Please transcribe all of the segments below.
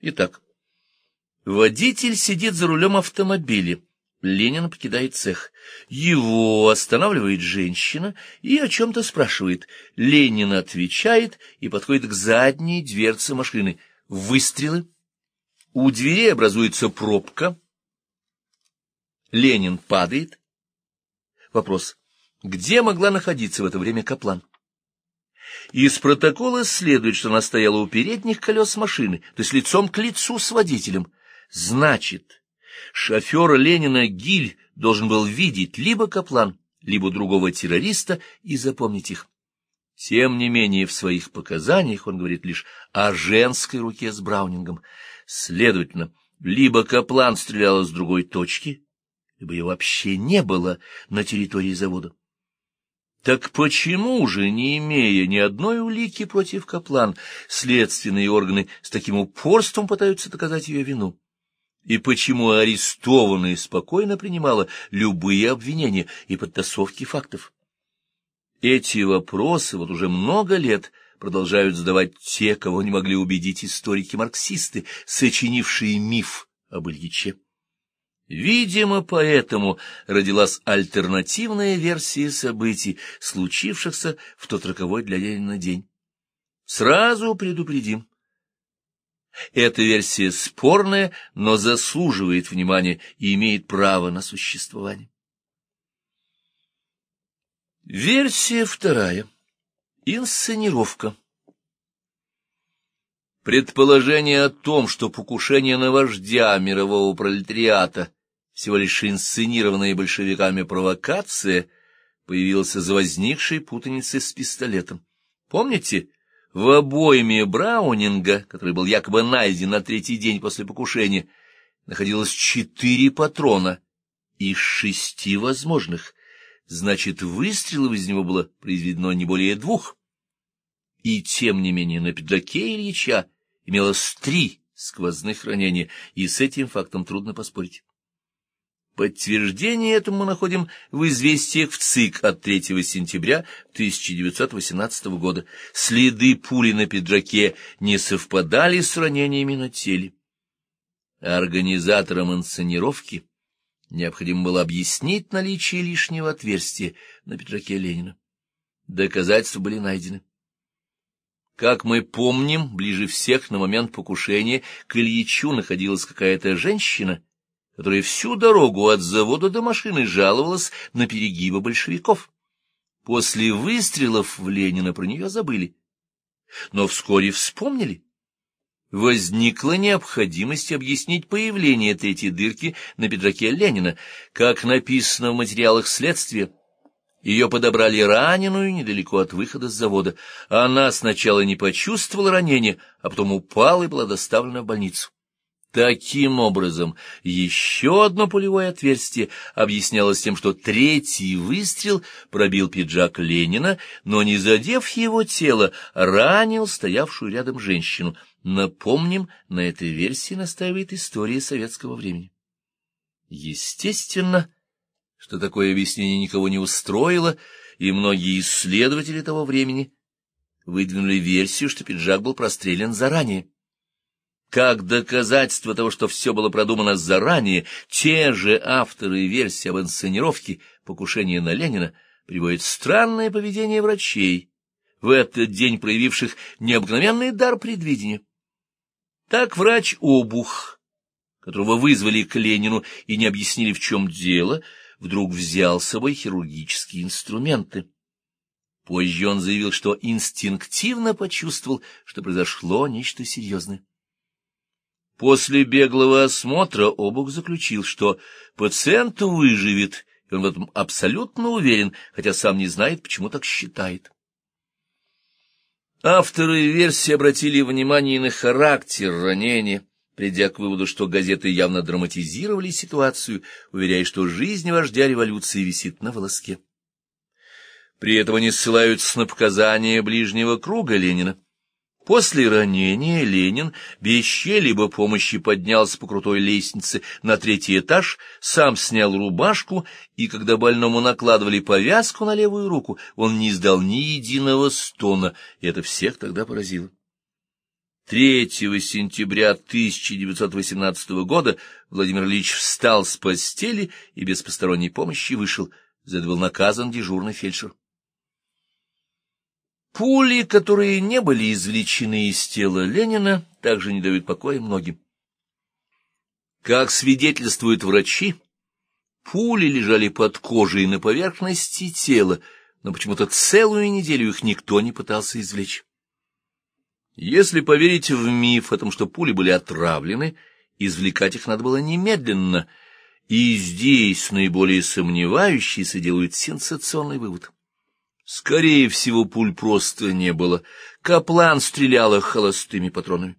Итак, водитель сидит за рулем автомобиля. Ленин покидает цех. Его останавливает женщина и о чем-то спрашивает. Ленин отвечает и подходит к задней дверце машины. Выстрелы. У двери образуется пробка. Ленин падает. Вопрос. Где могла находиться в это время Каплан? Из протокола следует, что она стояла у передних колес машины, то есть лицом к лицу с водителем. Значит, шофер Ленина Гиль должен был видеть либо Каплан, либо другого террориста и запомнить их. Тем не менее, в своих показаниях он говорит лишь о женской руке с Браунингом. Следовательно, либо Каплан стрелял с другой точки, либо ее вообще не было на территории завода. Так почему же, не имея ни одной улики против Каплан, следственные органы с таким упорством пытаются доказать ее вину? И почему арестованная спокойно принимала любые обвинения и подтасовки фактов? Эти вопросы вот уже много лет продолжают задавать те, кого не могли убедить историки-марксисты, сочинившие миф об Ильиче. Видимо, поэтому родилась альтернативная версия событий, случившихся в тот роковой для Ленина день. Сразу предупредим. Эта версия спорная, но заслуживает внимания и имеет право на существование. Версия вторая. Инсценировка. Предположение о том, что покушение на вождя мирового пролетариата всего лишь инсценированная большевиками провокация, появилась из возникшей путаницы с пистолетом. Помните, в обойме Браунинга, который был якобы найден на третий день после покушения, находилось четыре патрона из шести возможных. Значит, выстрелов из него было произведено не более двух. И тем не менее на пиджаке Ильича имелось три сквозных ранения, и с этим фактом трудно поспорить. Подтверждение этому мы находим в известиях в ЦИК от 3 сентября 1918 года. Следы пули на пиджаке не совпадали с ранениями на теле. Организаторам инсценировки необходимо было объяснить наличие лишнего отверстия на пиджаке Ленина. Доказательства были найдены. Как мы помним, ближе всех на момент покушения к Ильичу находилась какая-то женщина, которая всю дорогу от завода до машины жаловалась на перегибы большевиков. После выстрелов в Ленина про нее забыли, но вскоре вспомнили. Возникла необходимость объяснить появление третьей дырки на пиджаке Ленина, как написано в материалах следствия. Ее подобрали раненую недалеко от выхода с завода. Она сначала не почувствовала ранения, а потом упала и была доставлена в больницу. Таким образом, еще одно пулевое отверстие объяснялось тем, что третий выстрел пробил пиджак Ленина, но, не задев его тело, ранил стоявшую рядом женщину. Напомним, на этой версии настаивает история советского времени. Естественно, что такое объяснение никого не устроило, и многие исследователи того времени выдвинули версию, что пиджак был прострелен заранее. Как доказательство того, что все было продумано заранее, те же авторы версии об инсценировке покушения на Ленина приводят странное поведение врачей, в этот день проявивших необыкновенный дар предвидения. Так врач Обух, которого вызвали к Ленину и не объяснили, в чем дело, вдруг взял с собой хирургические инструменты. Позже он заявил, что инстинктивно почувствовал, что произошло нечто серьезное. После беглого осмотра Обух заключил, что пациент выживет, и он в этом абсолютно уверен, хотя сам не знает, почему так считает. Авторы версии обратили внимание на характер ранения, придя к выводу, что газеты явно драматизировали ситуацию, уверяя, что жизнь вождя революции висит на волоске. При этом они ссылаются на показания ближнего круга Ленина. После ранения Ленин без чьей-либо помощи поднялся по крутой лестнице на третий этаж, сам снял рубашку, и когда больному накладывали повязку на левую руку, он не издал ни единого стона, и это всех тогда поразило. 3 сентября 1918 года Владимир Ильич встал с постели и без посторонней помощи вышел. За это был наказан дежурный фельдшер. Пули, которые не были извлечены из тела Ленина, также не дают покоя многим. Как свидетельствуют врачи, пули лежали под кожей на поверхности тела, но почему-то целую неделю их никто не пытался извлечь. Если поверить в миф о том, что пули были отравлены, извлекать их надо было немедленно, и здесь наиболее сомневающиеся делают сенсационный вывод. Скорее всего, пуль просто не было. Каплан стрелял их холостыми патронами.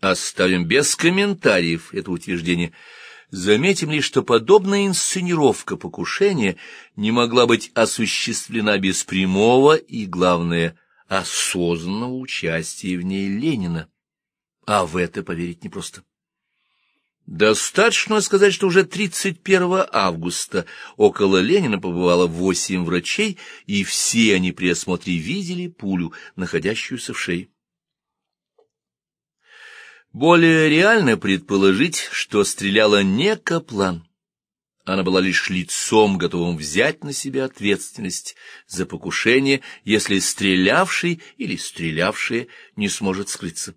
Оставим без комментариев это утверждение. Заметим лишь, что подобная инсценировка покушения не могла быть осуществлена без прямого и, главное, осознанного участия в ней Ленина, а в это поверить непросто. Достаточно сказать, что уже 31 августа около Ленина побывало восемь врачей, и все они при осмотре видели пулю, находящуюся в шее. Более реально предположить, что стреляла не Каплан. Она была лишь лицом, готовым взять на себя ответственность за покушение, если стрелявший или стрелявшая не сможет скрыться.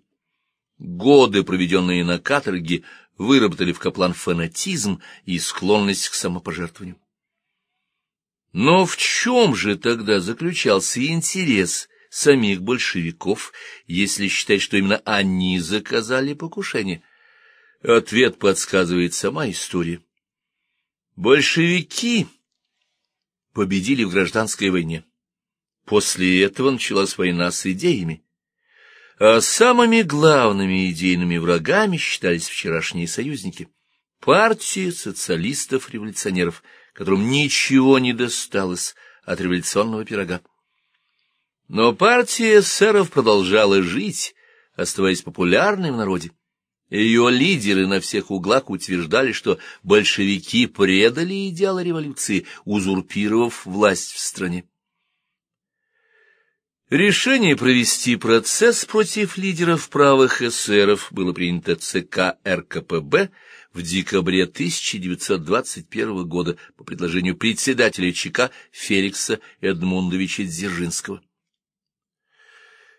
Годы, проведенные на каторге, выработали в Каплан фанатизм и склонность к самопожертвованию. Но в чем же тогда заключался интерес самих большевиков, если считать, что именно они заказали покушение? Ответ подсказывает сама история. Большевики победили в гражданской войне. После этого началась война с идеями. А самыми главными идейными врагами считались вчерашние союзники. Партии социалистов-революционеров, которым ничего не досталось от революционного пирога. Но партия эсеров продолжала жить, оставаясь популярной в народе. Ее лидеры на всех углах утверждали, что большевики предали идеалы революции, узурпировав власть в стране. Решение провести процесс против лидеров правых эсеров было принято ЦК РКПБ в декабре 1921 года по предложению председателя ЧК Феликса Эдмундовича Дзержинского.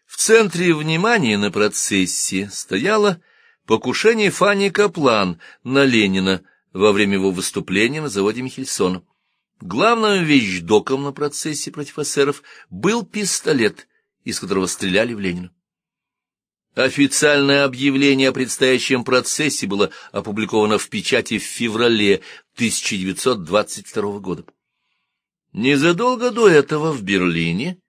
В центре внимания на процессе стояло покушение Фани Каплан на Ленина во время его выступления на заводе Михельсона. Главным вещдоком на процессе против эсеров был пистолет, из которого стреляли в Ленина. Официальное объявление о предстоящем процессе было опубликовано в печати в феврале 1922 года. Незадолго до этого в Берлине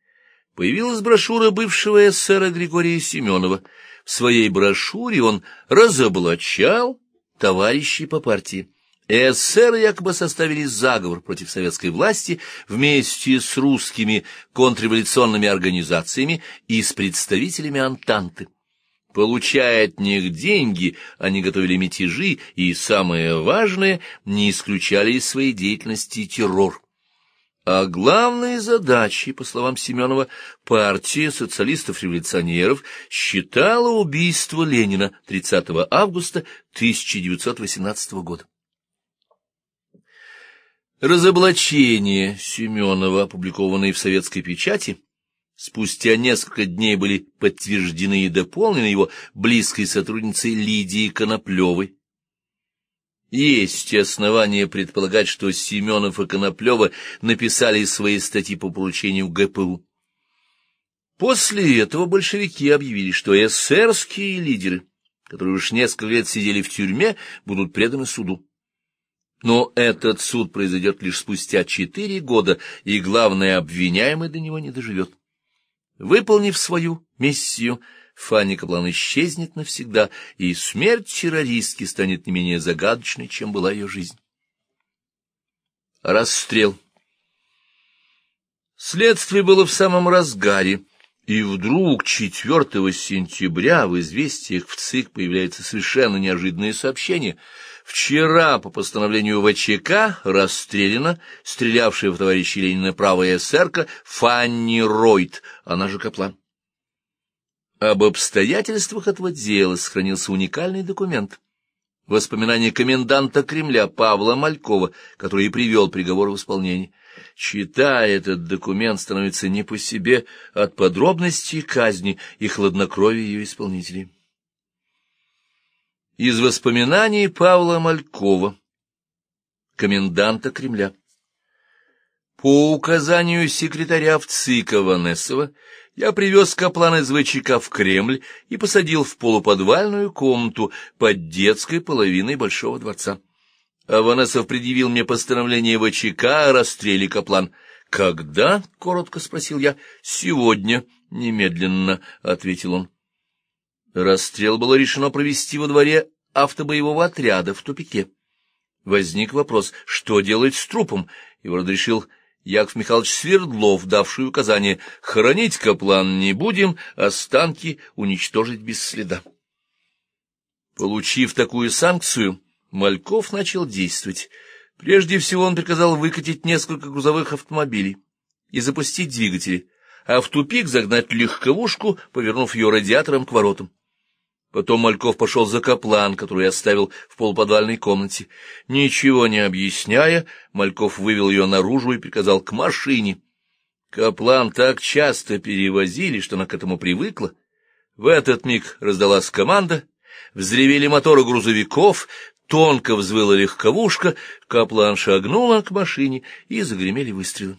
появилась брошюра бывшего эсера Григория Семенова. В своей брошюре он разоблачал товарищей по партии. Эсеры якобы составили заговор против советской власти вместе с русскими контрреволюционными организациями и с представителями Антанты. Получая от них деньги, они готовили мятежи и, самое важное, не исключали из своей деятельности террор. А главной задачей, по словам Семенова, партия социалистов-революционеров считала убийство Ленина 30 августа 1918 года. Разоблачения Семенова, опубликованные в советской печати, спустя несколько дней были подтверждены и дополнены его близкой сотрудницей Лидией Коноплевой. Есть основания предполагать, что Семенов и Коноплева написали свои статьи по поручению ГПУ. После этого большевики объявили, что эсерские лидеры, которые уж несколько лет сидели в тюрьме, будут преданы суду. Но этот суд произойдет лишь спустя четыре года, и главный обвиняемый до него не доживет. Выполнив свою миссию, Фанни Каплан исчезнет навсегда, и смерть террористки станет не менее загадочной, чем была ее жизнь. Расстрел Следствие было в самом разгаре. И вдруг 4 сентября в известиях в ЦИК появляется совершенно неожиданное сообщение. Вчера по постановлению ВЧК расстреляна стрелявшая в товарища Ленина правая эсерка Фанни Ройт, она же Каплан. Об обстоятельствах этого дела сохранился уникальный документ. Воспоминания коменданта Кремля Павла Малькова, который и привел приговор в исполнение. Читая этот документ, становится не по себе от подробностей казни и хладнокровия ее исполнителей. Из воспоминаний Павла Малькова, коменданта Кремля. По указанию секретаря ВЦИКа Ванесова я привез Каплана из ВЧК в Кремль и посадил в полуподвальную комнату под детской половиной Большого дворца. Аванесов предъявил мне постановление ВЧК о расстреле Каплан. «Когда?» — коротко спросил я. «Сегодня, немедленно», — ответил он. Расстрел было решено провести во дворе автобоевого отряда в тупике. Возник вопрос, что делать с трупом. Его разрешил Яков Михайлович Свердлов, давший указание «хоронить Каплан не будем, останки уничтожить без следа». Получив такую санкцию, Мальков начал действовать. Прежде всего он приказал выкатить несколько грузовых автомобилей и запустить двигатели, а в тупик загнать легковушку, повернув ее радиатором к воротам. Потом Мальков пошел за Каплан, который оставил в полуподвальной комнате. Ничего не объясняя, Мальков вывел ее наружу и приказал к машине. Каплан так часто перевозили, что она к этому привыкла. В этот миг раздалась команда, взревели моторы грузовиков, Тонко взвыла легковушка, Каплан шагнула к машине, и загремели выстрелы.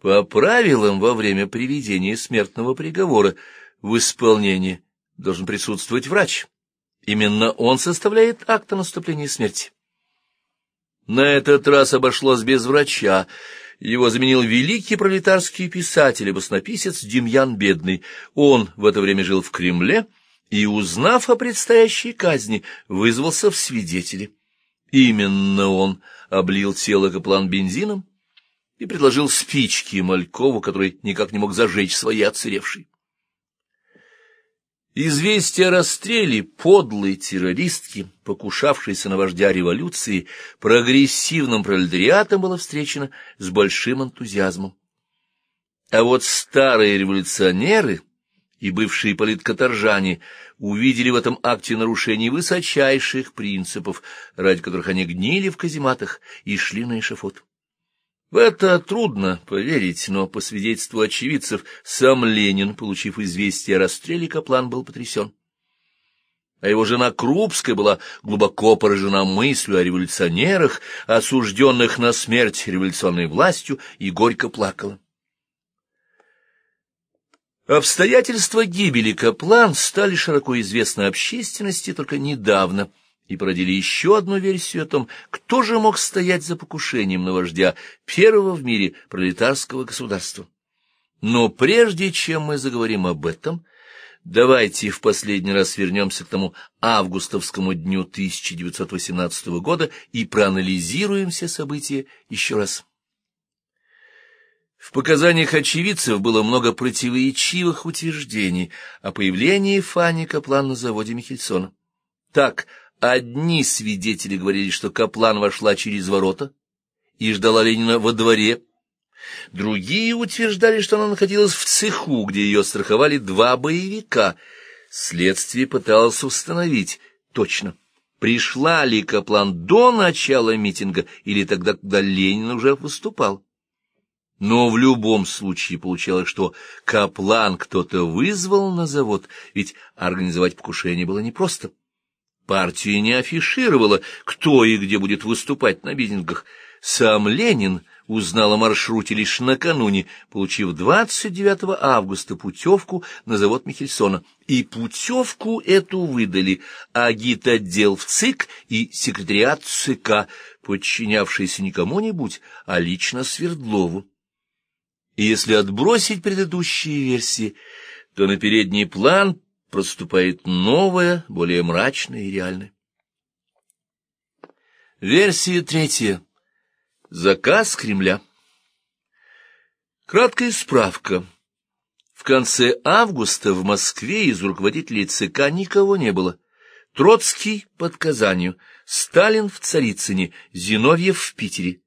По правилам, во время приведения смертного приговора в исполнении должен присутствовать врач. Именно он составляет акт о наступлении смерти. На этот раз обошлось без врача. Его заменил великий пролетарский писатель и баснописец Демьян Бедный. Он в это время жил в Кремле, и, узнав о предстоящей казни, вызвался в свидетели. Именно он облил тело Каплан бензином и предложил спички Малькову, который никак не мог зажечь свои отсыревшие. Известие о расстреле подлой террористки, покушавшейся на вождя революции, прогрессивным пролетариатом было встречено с большим энтузиазмом. А вот старые революционеры и бывшие политкоторжане увидели в этом акте нарушение высочайших принципов, ради которых они гнили в казематах и шли на эшафот. В это трудно поверить, но, по свидетельству очевидцев, сам Ленин, получив известие о расстреле, Каплан был потрясен. А его жена Крупская была глубоко поражена мыслью о революционерах, осужденных на смерть революционной властью, и горько плакала. Обстоятельства гибели Каплан стали широко известны общественности только недавно и породили еще одну версию о том, кто же мог стоять за покушением на вождя первого в мире пролетарского государства. Но прежде чем мы заговорим об этом, давайте в последний раз вернемся к тому августовскому дню 1918 года и проанализируем все события еще раз. В показаниях очевидцев было много противоречивых утверждений о появлении Фанни Каплан на заводе Михельсона. Так, одни свидетели говорили, что Каплан вошла через ворота и ждала Ленина во дворе, другие утверждали, что она находилась в цеху, где ее страховали два боевика. Следствие пыталось установить точно, пришла ли Каплан до начала митинга или тогда, когда Ленин уже выступал. Но в любом случае получалось, что Каплан кто-то вызвал на завод, ведь организовать покушение было непросто. Партия не афишировала, кто и где будет выступать на митингах. Сам Ленин узнал о маршруте лишь накануне, получив 29 августа путевку на завод Михельсона. И путевку эту выдали агитотдел в ЦИК и секретариат ЦК, подчинявшийся не кому-нибудь, а лично Свердлову. И если отбросить предыдущие версии, то на передний план проступает новое, более мрачное и реальное. Версия третья. Заказ Кремля. Краткая справка. В конце августа в Москве из руководителей ЦК никого не было. Троцкий под Казанью, Сталин в Царицыне, Зиновьев в Питере.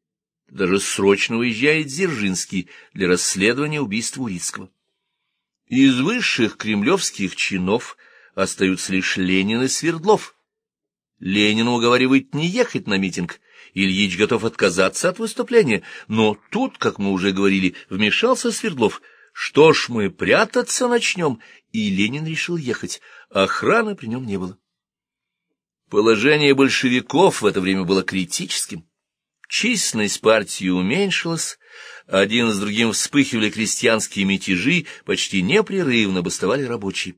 Даже срочно уезжает Дзержинский для расследования убийства Урицкого. Из высших кремлевских чинов остаются лишь Ленин и Свердлов. Ленин уговаривает не ехать на митинг, Ильич готов отказаться от выступления, но тут, как мы уже говорили, вмешался Свердлов. Что ж, мы прятаться начнем, и Ленин решил ехать, охраны при нем не было. Положение большевиков в это время было критическим. Численность партии уменьшилась, один с другим вспыхивали крестьянские мятежи, почти непрерывно бастовали рабочие.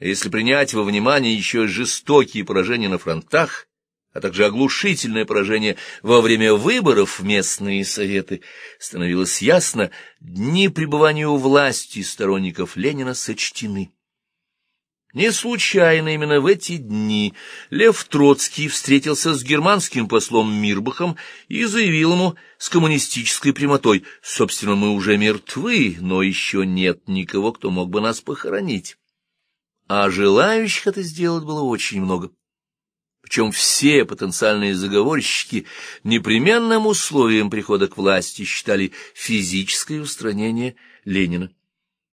Если принять во внимание еще жестокие поражения на фронтах, а также оглушительное поражение во время выборов в местные советы, становилось ясно, дни пребывания у власти сторонников Ленина сочтены. Не случайно именно в эти дни Лев Троцкий встретился с германским послом Мирбахом и заявил ему с коммунистической прямотой, «Собственно, мы уже мертвы, но еще нет никого, кто мог бы нас похоронить». А желающих это сделать было очень много. Причем все потенциальные заговорщики непременным условием прихода к власти считали физическое устранение Ленина.